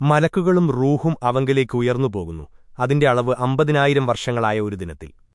മലക്കുകളും റൂഹും അവങ്കിലേക്ക് ഉയർന്നുപോകുന്നു. അതിന്റെ അളവ് അമ്പതിനായിരം വർഷങ്ങളായ ഒരു ദിനത്തിൽ.